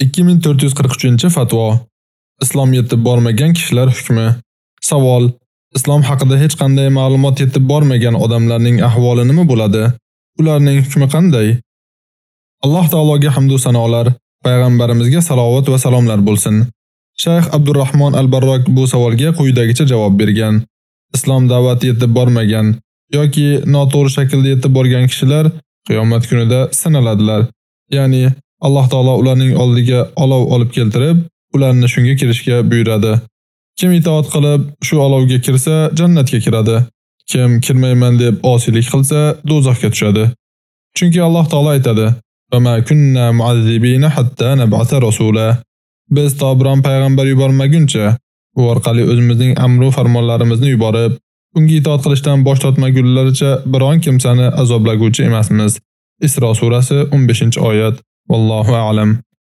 2443-fatvo. Islom yetib bormagan kishilar hukmi. Savol: Islom haqida hech qanday ma'lumot yetib bormagan odamlarning ahvoli nima bo'ladi? Ularning hukmi qanday? Alloh taologa hamd va sanolar, payg'ambarimizga salovat va salomlar bo'lsin. Shayx Abdurrahmon al-Barrok bu savolga quyidagicha javob bergan. Islom da'vati yetib bormagan yoki noto'g'ri shaklda yetib borgan kishilar qiyomat kunida sinaladilar. Ya'ni Alloh taolo ularning oldiga olov olib keltirib, ularni shunga kirishga buyuradi. Kim itoat qilib, shu olovga kirsa, jannatga kiradi. Kim kirmayman deb osiylik qilsa, dozoqqa tushadi. Chunki Alloh taolo aytadi: "Va ma kunna mu'azzibina hatta nab'atha rasula." Biz to biron payg'ambar yubormaguncha, u orqali o'zimizning amru farmonlarimizni yuborib, unga itoat qilishdan bosh tortmagunlaricha biron kimsani azoblaguvchi emasmiz. Isro surasi 15-oyat. والله أعلم.